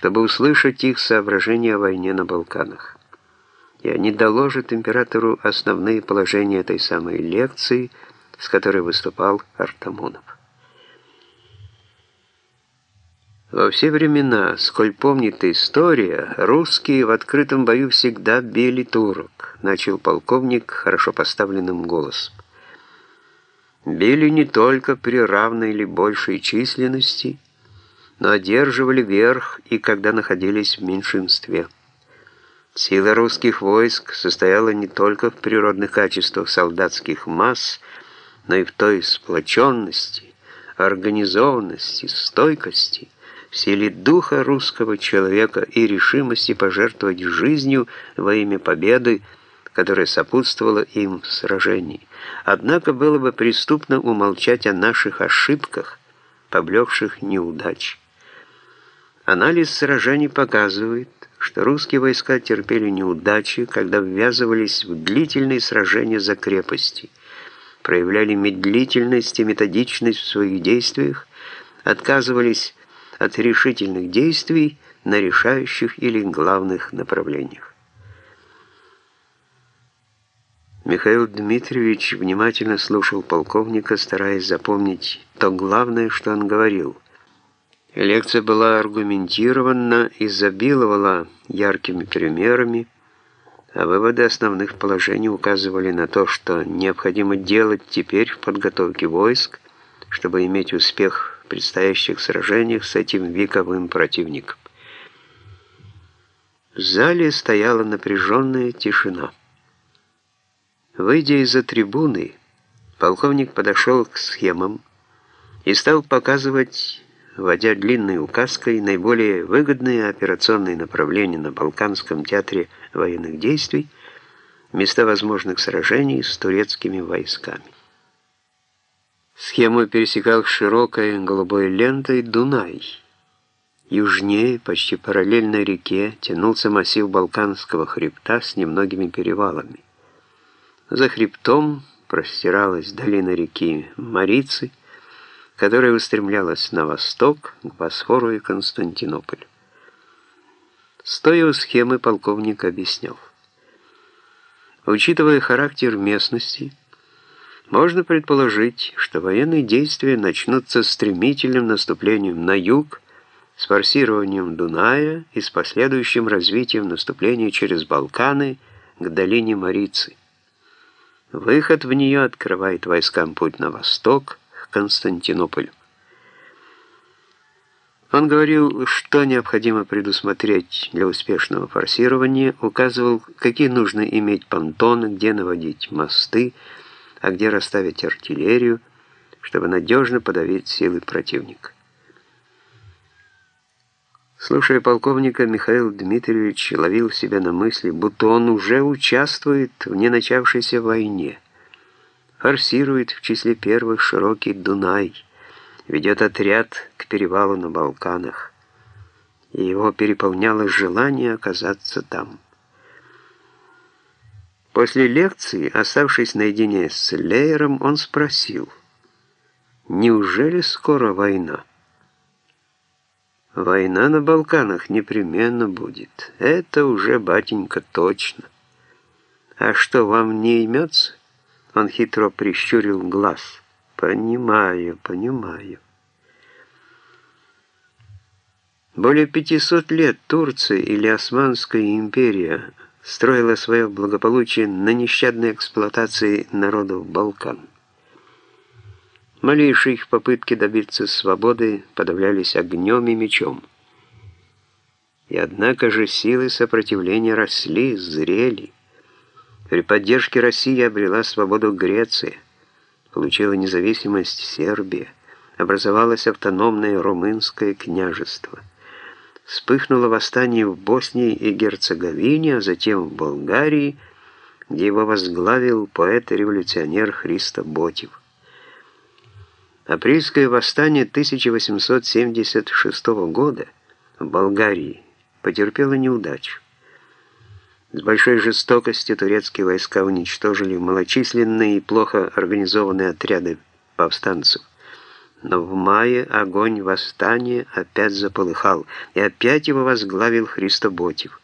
чтобы услышать их соображения о войне на Балканах. И они доложат императору основные положения этой самой лекции, с которой выступал Артамонов. Во все времена, сколь помнит история, русские в открытом бою всегда били турок, начал полковник хорошо поставленным голосом. Били не только при равной или большей численности, но одерживали верх и когда находились в меньшинстве. Сила русских войск состояла не только в природных качествах солдатских масс, но и в той сплоченности, организованности, стойкости, в силе духа русского человека и решимости пожертвовать жизнью во имя победы, которая сопутствовала им в сражении. Однако было бы преступно умолчать о наших ошибках, поблекших неудач. Анализ сражений показывает, что русские войска терпели неудачи, когда ввязывались в длительные сражения за крепости, проявляли медлительность и методичность в своих действиях, отказывались от решительных действий на решающих или главных направлениях. Михаил Дмитриевич внимательно слушал полковника, стараясь запомнить то главное, что он говорил – Лекция была аргументирована, изобиловала яркими примерами, а выводы основных положений указывали на то, что необходимо делать теперь в подготовке войск, чтобы иметь успех в предстоящих сражениях с этим вековым противником. В зале стояла напряженная тишина. Выйдя из-за трибуны, полковник подошел к схемам и стал показывать вводя длинной указкой наиболее выгодные операционные направления на Балканском театре военных действий, места возможных сражений с турецкими войсками. Схему пересекал широкой голубой лентой Дунай. Южнее, почти параллельно реке, тянулся массив Балканского хребта с немногими перевалами. За хребтом простиралась долина реки Марицы, которая устремлялась на восток, к Босфору и Константинополю. Стоя у схемы, полковник объяснял. Учитывая характер местности, можно предположить, что военные действия начнутся стремительным наступлением на юг, с форсированием Дуная и с последующим развитием наступления через Балканы к долине Марицы. Выход в нее открывает войскам путь на восток, Константинополю. Он говорил, что необходимо предусмотреть для успешного форсирования, указывал, какие нужно иметь понтоны, где наводить мосты, а где расставить артиллерию, чтобы надежно подавить силы противника. Слушая полковника, Михаил Дмитриевич ловил себя на мысли, будто он уже участвует в неначавшейся войне форсирует в числе первых широкий Дунай, ведет отряд к перевалу на Балканах, и его переполняло желание оказаться там. После лекции, оставшись наедине с Леером, он спросил, «Неужели скоро война?» «Война на Балканах непременно будет. Это уже, батенька, точно. А что, вам не имется?» Он хитро прищурил глаз. «Понимаю, понимаю». Более 500 лет Турция или Османская империя строила свое благополучие на нещадной эксплуатации народов Балкан. Малейшие их попытки добиться свободы подавлялись огнем и мечом. И однако же силы сопротивления росли, зрели. При поддержке России обрела свободу Греция, получила независимость Сербия, образовалось автономное румынское княжество. Вспыхнуло восстание в Боснии и Герцеговине, а затем в Болгарии, где его возглавил поэт-революционер Христо Ботев. Апрельское восстание 1876 года в Болгарии потерпело неудачу. С большой жестокостью турецкие войска уничтожили малочисленные и плохо организованные отряды повстанцев. Но в мае огонь восстания опять заполыхал, и опять его возглавил Христоботев.